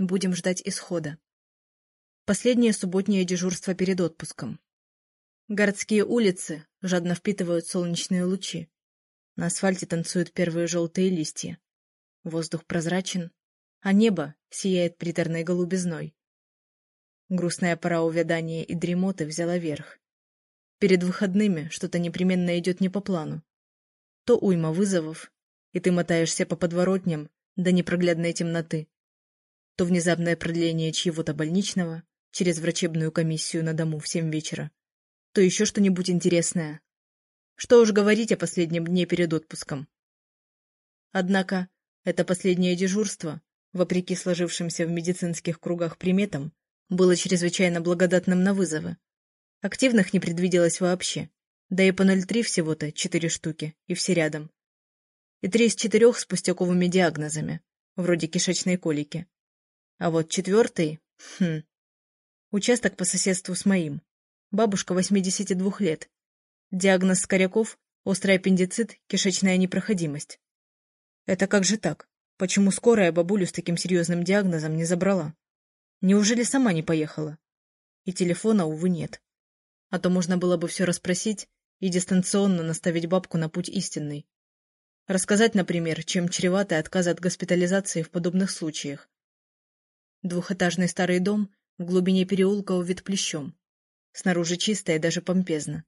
Будем ждать исхода. Последнее субботнее дежурство перед отпуском. Городские улицы жадно впитывают солнечные лучи. На асфальте танцуют первые желтые листья. Воздух прозрачен, а небо сияет приторной голубизной. Грустная пора увядания и дремоты взяла верх. Перед выходными что-то непременно идет не по плану. То уйма вызовов, и ты мотаешься по подворотням до непроглядной темноты, то внезапное продление чьего-то больничного через врачебную комиссию на дому в семь вечера, то еще что-нибудь интересное. Что уж говорить о последнем дне перед отпуском. Однако это последнее дежурство, вопреки сложившимся в медицинских кругах приметам, было чрезвычайно благодатным на вызовы. Активных не предвиделось вообще, да и по 0,3 всего-то четыре штуки, и все рядом. И три из четырех с пустяковыми диагнозами, вроде кишечной колики. А вот четвертый... Хм... Участок по соседству с моим. Бабушка 82 лет. Диагноз Скоряков – острый аппендицит, кишечная непроходимость. Это как же так? Почему скорая бабулю с таким серьезным диагнозом не забрала? Неужели сама не поехала? И телефона, увы, нет. А то можно было бы все расспросить и дистанционно наставить бабку на путь истинный. Рассказать, например, чем чреваты отказ от госпитализации в подобных случаях. Двухэтажный старый дом в глубине переулка увит плещом. Снаружи чисто и даже помпезно.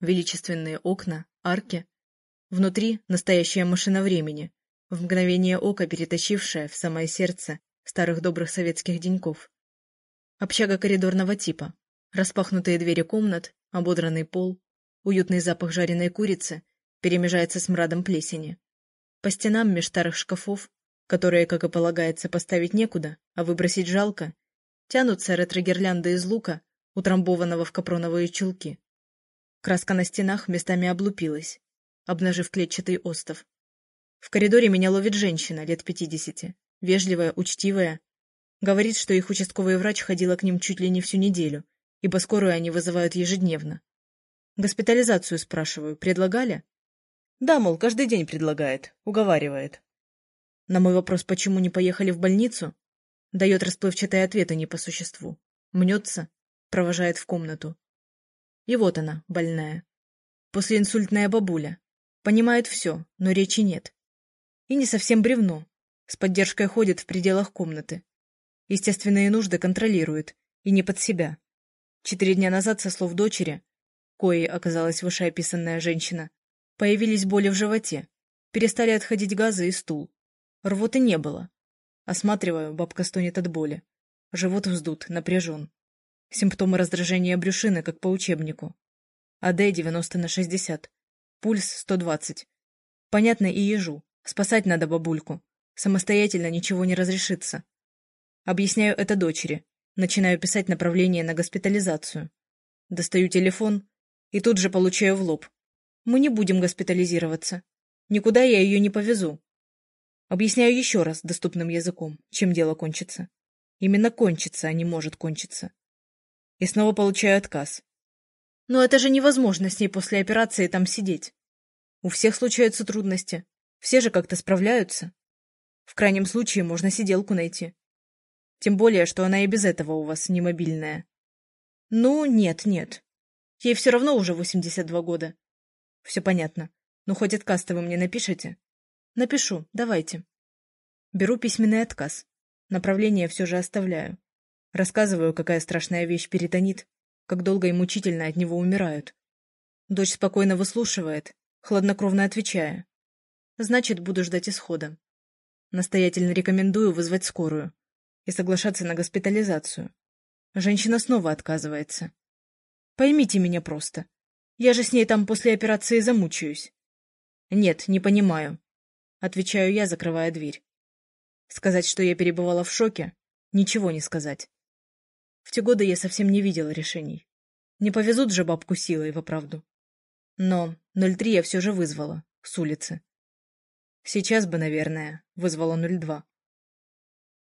Величественные окна, арки. Внутри настоящая машина времени, в мгновение ока перетащившая в самое сердце старых добрых советских деньков. Общага коридорного типа. Распахнутые двери комнат, ободранный пол, уютный запах жареной курицы перемежается с мрадом плесени. По стенам меж старых шкафов, которые, как и полагается, поставить некуда, а выбросить жалко, тянутся ретро-гирлянды из лука, утрамбованного в капроновые чулки. Краска на стенах местами облупилась, обнажив клетчатый остов. В коридоре меня ловит женщина лет пятидесяти, вежливая, учтивая. Говорит, что их участковый врач ходила к ним чуть ли не всю неделю, ибо скорую они вызывают ежедневно. Госпитализацию, спрашиваю, предлагали? Да, мол, каждый день предлагает, уговаривает. На мой вопрос, почему не поехали в больницу, дает расплывчатые ответы не по существу. Мнется, провожает в комнату. И вот она, больная. Послеинсультная бабуля. Понимает все, но речи нет. И не совсем бревно. С поддержкой ходит в пределах комнаты. Естественные нужды контролирует, и не под себя. Четыре дня назад, со слов дочери, коей оказалась вышеописанная женщина, появились боли в животе, перестали отходить газы и стул. Рвоты не было. Осматриваю, бабка стонет от боли. Живот вздут, напряжен. Симптомы раздражения брюшины, как по учебнику. АД 90 на 60. Пульс 120. Понятно и ежу. Спасать надо бабульку. Самостоятельно ничего не разрешится. Объясняю это дочери. Начинаю писать направление на госпитализацию. Достаю телефон и тут же получаю в лоб. Мы не будем госпитализироваться. Никуда я ее не повезу. Объясняю еще раз доступным языком, чем дело кончится. Именно кончится, а не может кончиться. И снова получаю отказ. Но это же невозможно с ней после операции там сидеть. У всех случаются трудности. Все же как-то справляются. В крайнем случае можно сиделку найти. Тем более, что она и без этого у вас не мобильная. Ну, нет, нет. Ей все равно уже 82 года. Все понятно. Ну, хоть отказ-то вы мне напишите. Напишу, давайте. Беру письменный отказ. Направление все же оставляю. Рассказываю, какая страшная вещь перитонит, как долго и мучительно от него умирают. Дочь спокойно выслушивает, хладнокровно отвечая. Значит, буду ждать исхода. Настоятельно рекомендую вызвать скорую и соглашаться на госпитализацию. Женщина снова отказывается. Поймите меня просто. Я же с ней там после операции замучаюсь. Нет, не понимаю. Отвечаю я, закрывая дверь. Сказать, что я перебывала в шоке, ничего не сказать. В те годы я совсем не видела решений. Не повезут же бабку силой, во правду. Но 03 я все же вызвала, с улицы. Сейчас бы, наверное, вызвала 02.